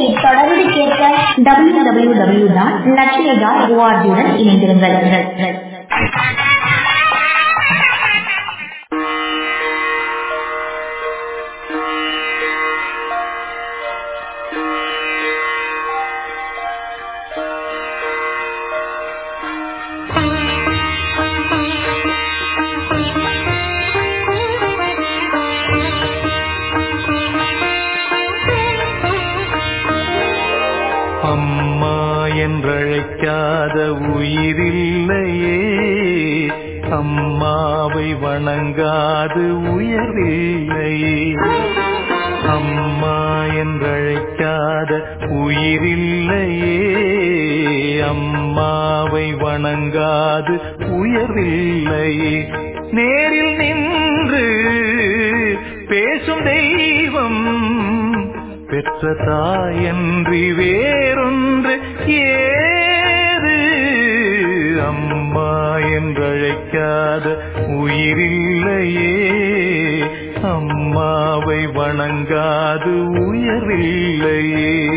இந்நிகழ்ச்சியை தொடர்ந்து கேட்க W W W dot Lakshmi dot ஓஆர்ஜியுடன் இணைந்திருங்கள். அம்மாவை வணங்காது உயர்வில்லை. நேரில் நின்று பேசும் தெய்வம் பெற்ற தாயன்றி வேறொன்று ஏது? அம்மா என்றழைக்காத உயிரில்லையே. அம்மாவை வணங்காது உயர்வில்லையே.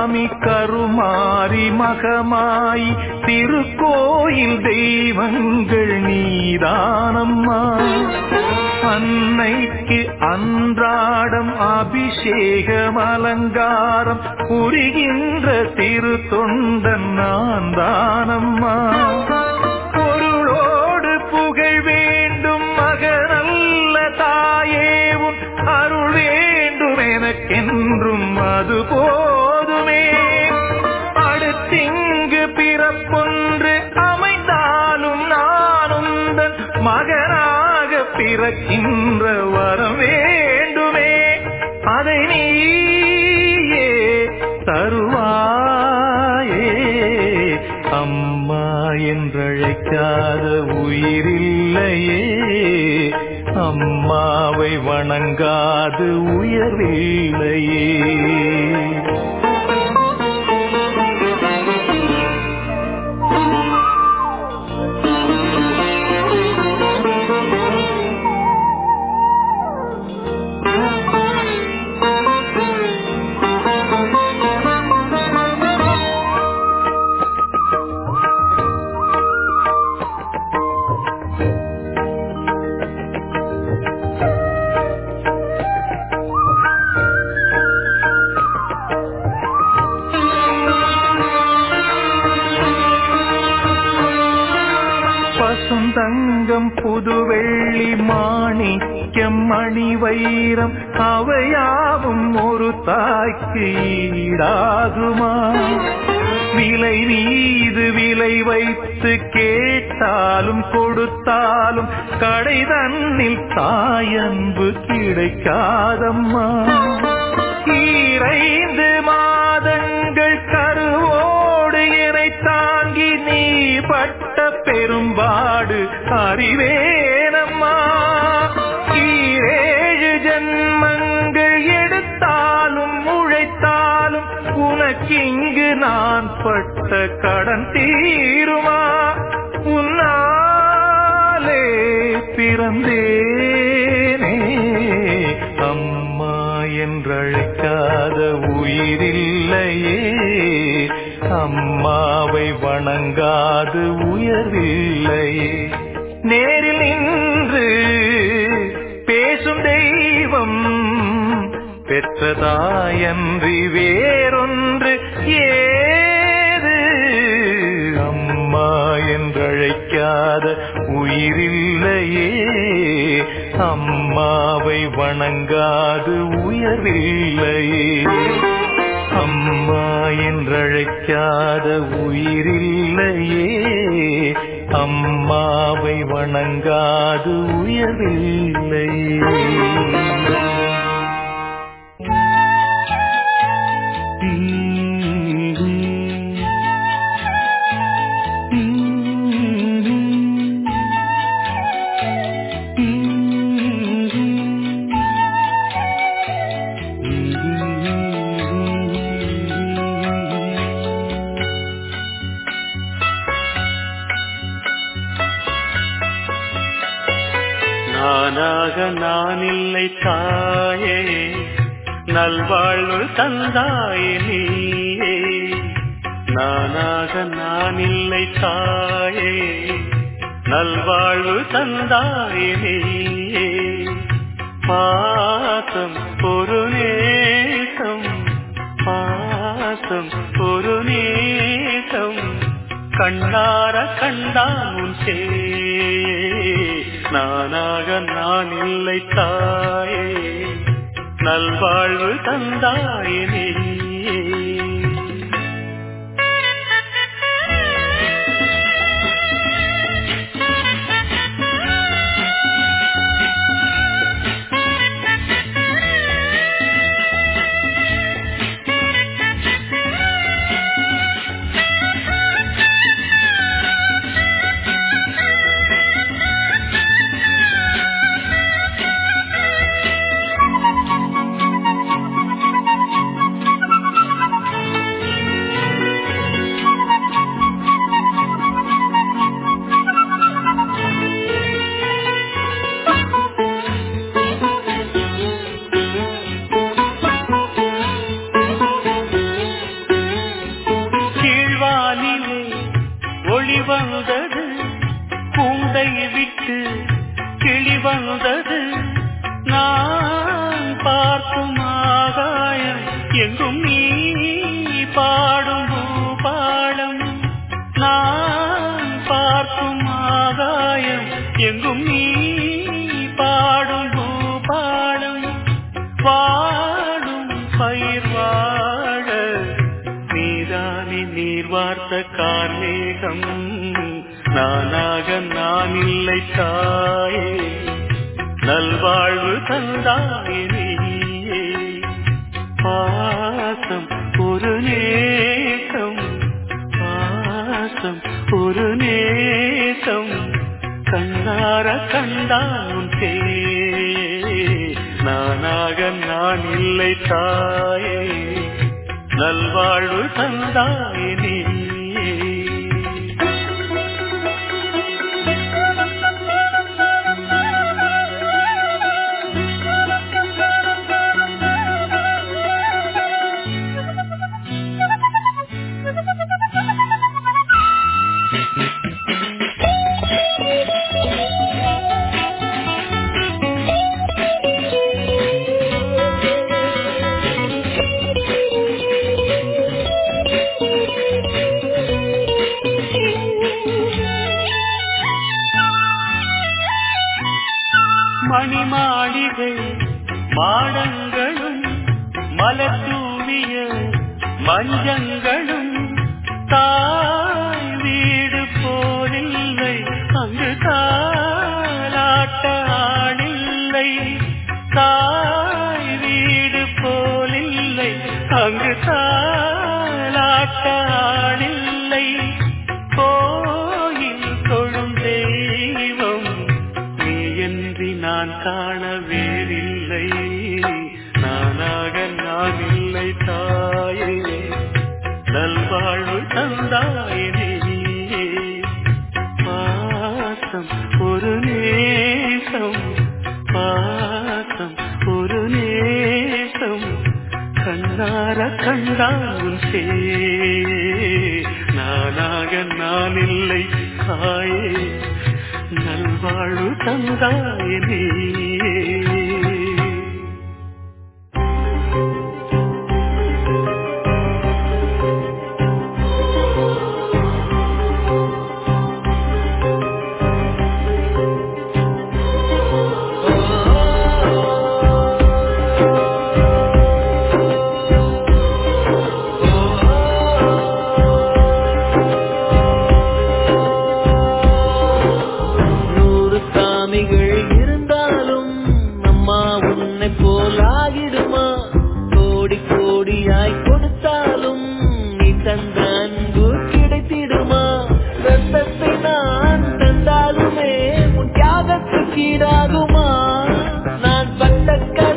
சிவகாமி கருமாரி மகமாய் திருக்கோயில் தெய்வங்கள் நீதானம்மா. அன்னைக்கு அன்றாடம் அபிஷேகம் அலங்காரம் புரிகின்ற திரு தொண்டன் நான் தானம்மா பொருளோடு புகழ் வேண்டும் மகனல்ல தாயேவும் அருள் வேண்டும் எனக்கென்றும் அது பிறக்கின்ற வரம் வேண்டுமே அதை நீயே தருவாயே. அம்மா என்றழைக்காத உயிரில்லையே. அம்மாவை வணங்காது உயர்வில்லையே. தங்கம் புதுவெள்ளி மாணிக்கம் மணி வைரம் அவையாவும் ஒரு தாய்க்கு ஈடாகுமா? விலை மீது விலை வைத்து கேட்டாலும் கொடுத்தாலும் கடை தன்னில் தாயன்பு கிடைக்காதம்மா? ஈரைந்து பெரும்பாடு அறிவேனம்மா. ஈரேழு ஜன்மங்கள் எடுத்தாலும் உழைத்தாலும் உனக்கிங்கு நான் பட்ட கடன் தீருமா? உன்னாலே பிறந்தேனே. அம்மா என்றழைக்காத உயிரில்லையே. அம்மாவை வணங்காது உயர்வில்லை. நேரில் நின்று பேசும் தெய்வம் பெற்றதாயன்றி வேறொன்று ஏது? அம்மா என்றழைக்காத உயிரில்லையே. அம்மாவை வணங்காது உயர்வில்லையே. அம்மா என்றழைக்காத உயிரில்லையே அம்மாவை வணங்காது உயர்வில்லையே Mm-hmm. தாயே நல்வாழ்வு தந்தாயே வந்தது கூந்தை விட்டு கிளி வந்தது. நான் பார்க்கும் ஆகாயம் எங்கும் நீ பாடும். நானாக நான் இல்லை தாயே. நல்வாழ்வு தந்தாயினே பாசம் ஒரு நேசம் பாசம் ஒரு நேசம். கண்ணார கண்டான் தே நானாக நான் இல்லை தாயே. நல்வாழ்வு தந்தாயினே மால தூவிய மஞ்சங்களும் தா தந்தாயே நல்வாழ்வு தந்தாயே நீயே. लगा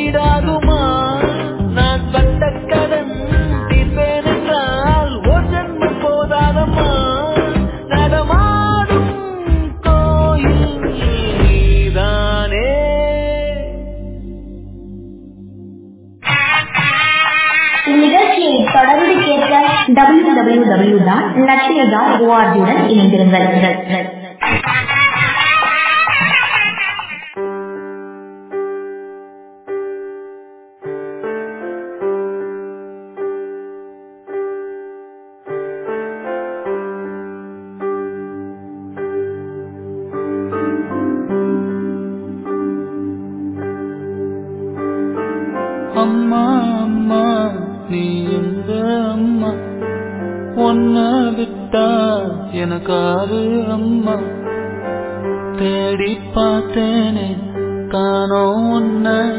ஈடாகுமா நான் பட்ட கடன் தீர்ப்பேன் என்றால் ஒரு போதாதம்மா? நடமாடும் கோயில் நீதானே. இந்நிகழ்ச்சியை தொடர்ந்து கேட்க W W W dot Lakshya dot ஓஆர்ஜியுடன் இணைந்திருங்கள். ஒன்ன விட்டா எனக்காரு அம்மா. தேடி பார்த்தேனே காணோ உன்ன.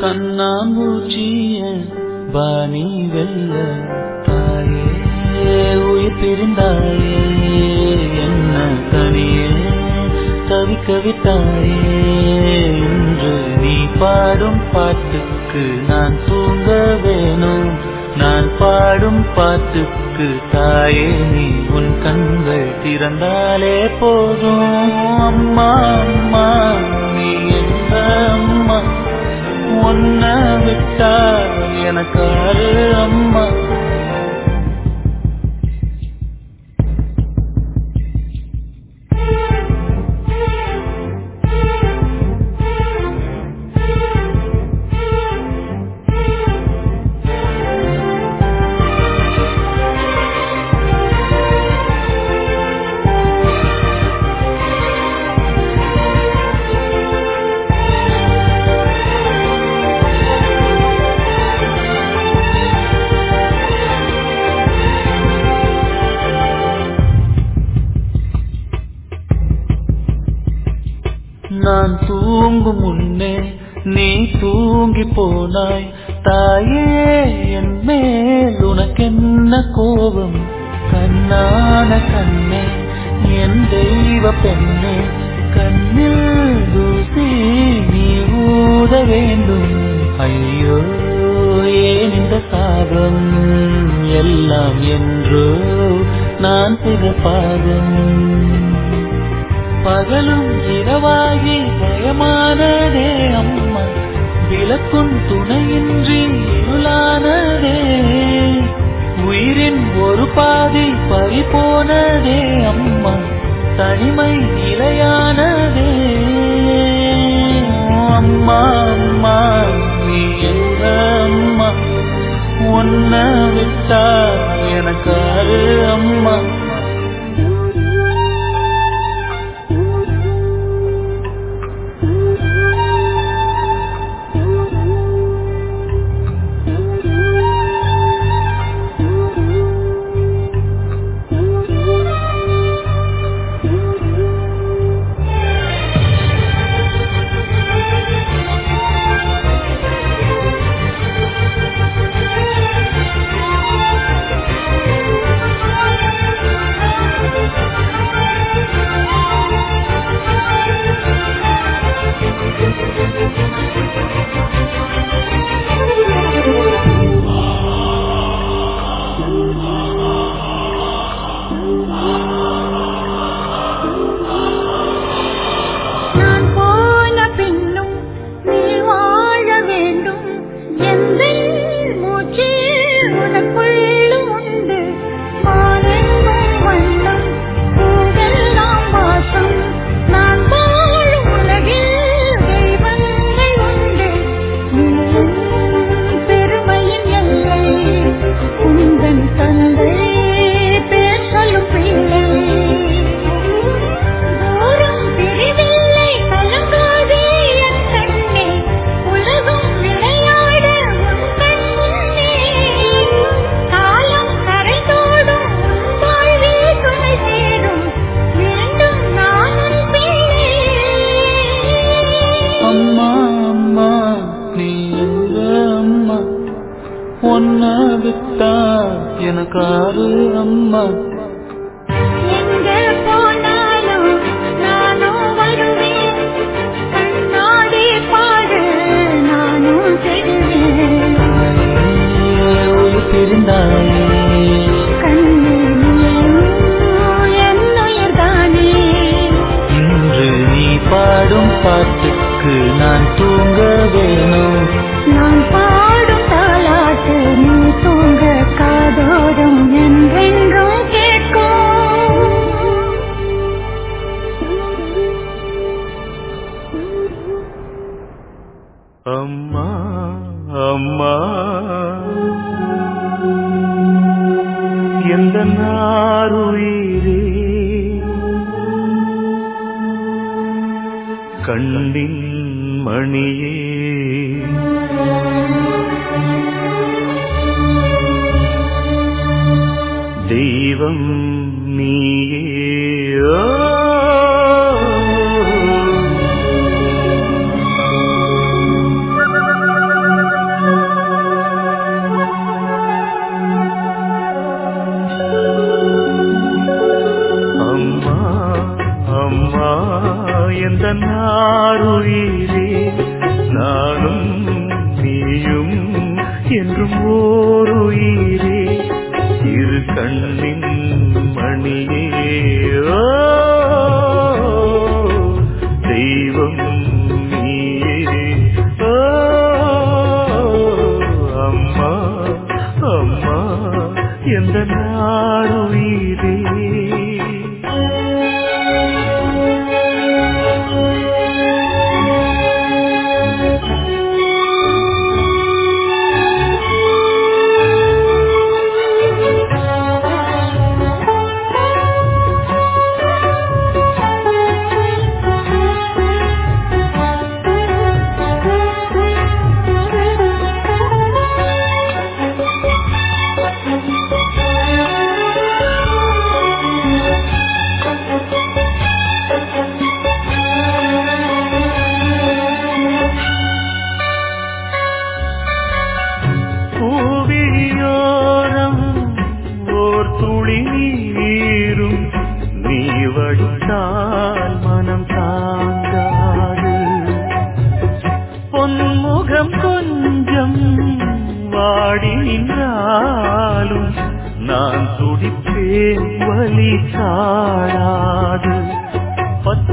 கண்ணாம்பூச்சிய பாணி வெல்ல. தாயே உயிர் பிரிந்தாயே என்ன தனியே. தவிக்க விட்டாயே இன்று நீ பாடும் பாட்டுக்கு நான் தூங்க வேணும். நான் பாடும் பாட்டுக்கு தாயே நீ உன் கண்கள் திறந்தாலே போதும். அம்மா அம்மா நீ எந்த அம்மா. உன்ன விட்டா எனக்கு அம்மா. சாபம் எல்லாம் என்றோ நான் சிறப்பாகும் பகலும் இரவாகி பயமானதே அம்மா விளக்கும் துணையின்றி இருளானதே. உயிரின் ஒரு பாதி பறிபோனதே அம்மா தனிமை நிலையானதே. அம்மா அம்மா நீ எங்க அம்மா? உன்ன விட்டா எனக்காரு அம்மா.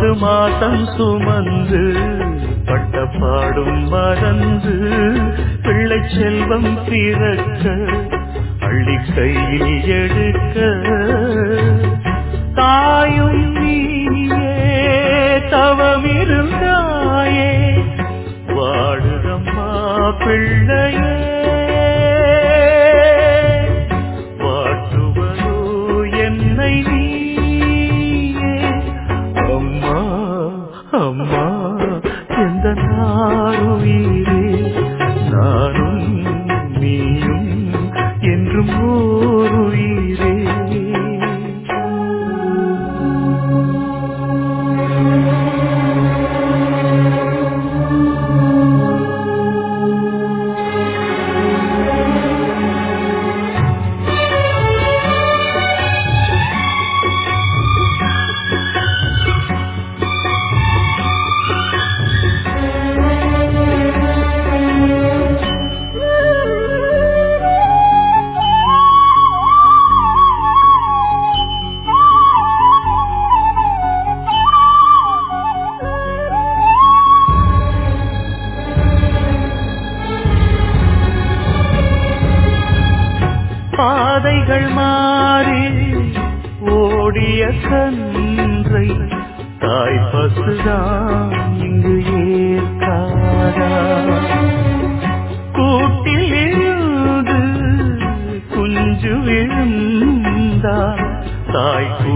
பத்து மாதம் சுமந்து பட்ட பாடும் மறந்து பிள்ளை செல்வம் பிறக்க அள்ளி கையில் எடுக்க. தாயும் நீயே தவமிருந்தாயே வாழுதம்மா பிள்ளையே.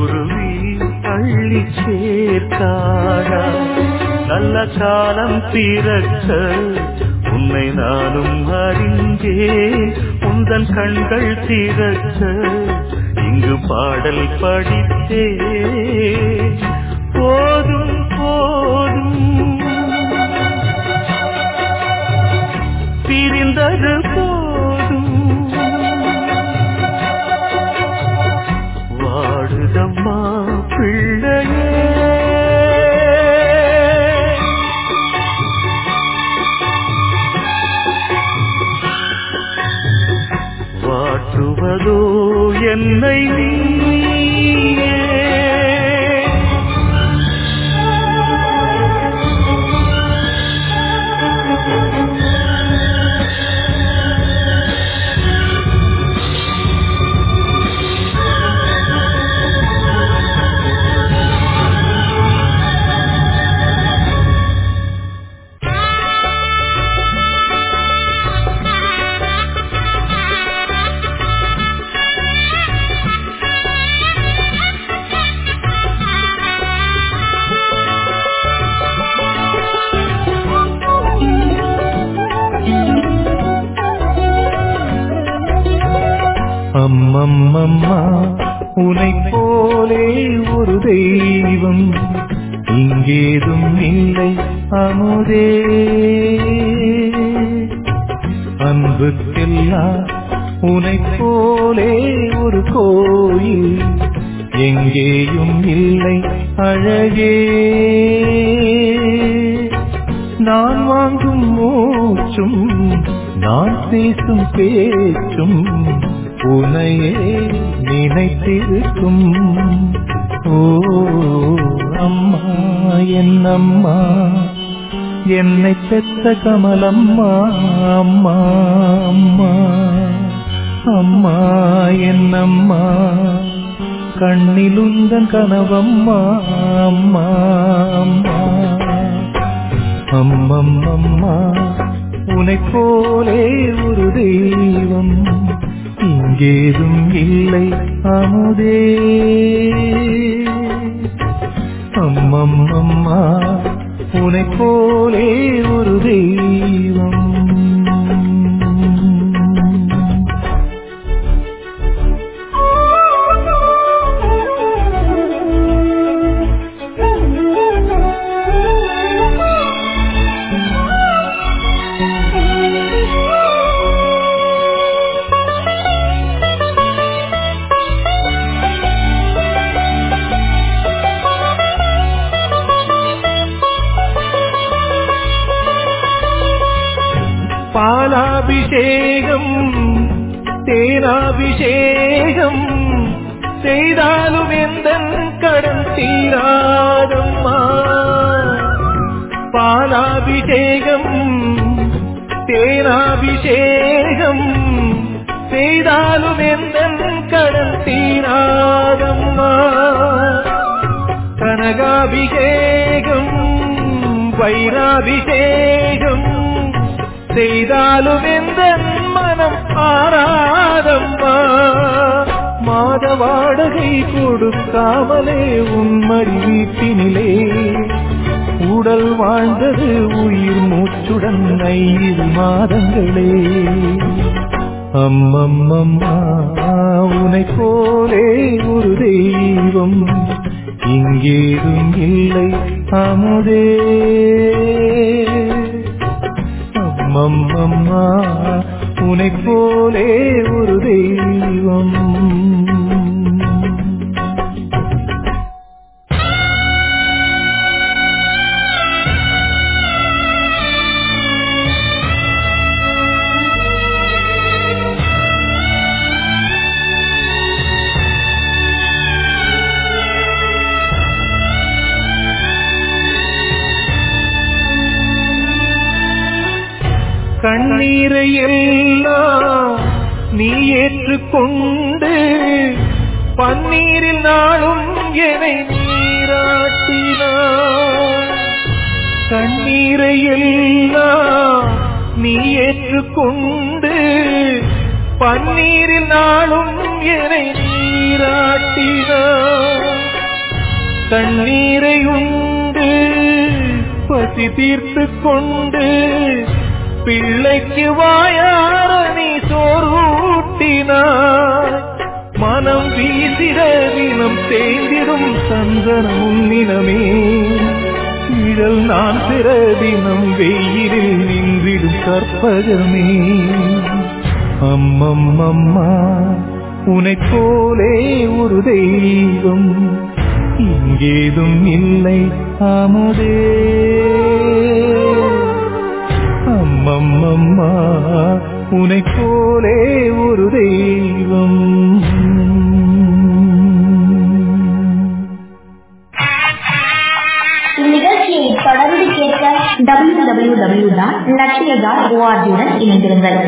குருவி அள்ளி சேர்க்காதா நல்ல காலம் பிறக்க உன்னை நானும் அறிந்தேன். உந்தன் கண்கள் திறக்க இங்கு பாடல் படித்தே போதும் போதும். பிரிந்தது என்னை நீயே கோயில் எங்கேயும் இல்லை அழகே. நான் வாங்கும் மூச்சும் நான் பேசும் பேச்சும் உனையே நினைத்திருக்கும். ஓ அம்மா என் அம்மா என்னை பெற்ற கமலம்மா அம்மா அம்மா. அம்மா என் அம்மா. கண்ணிலுந்தன் கனவம்மா அம்மா அம்மா. அம்மம்மம்மா உனை போலே ஒரு தெய்வம். இங்கேதும் இல்லை அமுதே. அம்மம்மம்மா உனை போலே ஒரு தெய்வம். அபிஷேகம் வைராபிஷேகம். செய்தாலும் எந்த மனம் ஆராதம்மா மாத வாடகை கொடுக்காமலே உன்மடி வீட்டினிலே. உடல் வாழ்ந்தது உயிர் மூச்சுடன் ஐந்து மாதங்களே. அம்மம்மம்மா உனை போலே ஒரு தெய்வம். இங்கேதும் இல்லை அமுதே. அம்மம்மா உனை போலே ஒரு தெய்வம். கண்ணீரை எல்லாம் நீ ஏற்றுக்கொண்டு பன்னீரில் நாளும் என்னை நீராட்டினார் கண்ணீரை எல்லாம் நீ ஏற்றுக்கொண்டு பன்னீரில் நாளும் என்னை நீராட்டினார் தண்ணீரை உண்டு பசி தீர்த்து கொண்டு பிள்ளைக்கு வாயார நீ சோறூட்டினாய் மனம் வீசிட தினம் தேய்ந்திடும் சந்தனம் உன்னினமே இழல் நான் பிற தினம் வெயிலில் நின்றிடும் கற்பகமே. அம்மம் அம்மா உனை போலே ஒரு தெய்வம். இங்கேதும் இல்லை அமுதே அம்மம்மா உனை போலே ஒரு தெய்வம். நிகழ்ச்சியை தொடர்ந்து கேட்க W W W dot Lakshya dot ஓஆர்ஜியுடன் இணைந்திருங்கள்.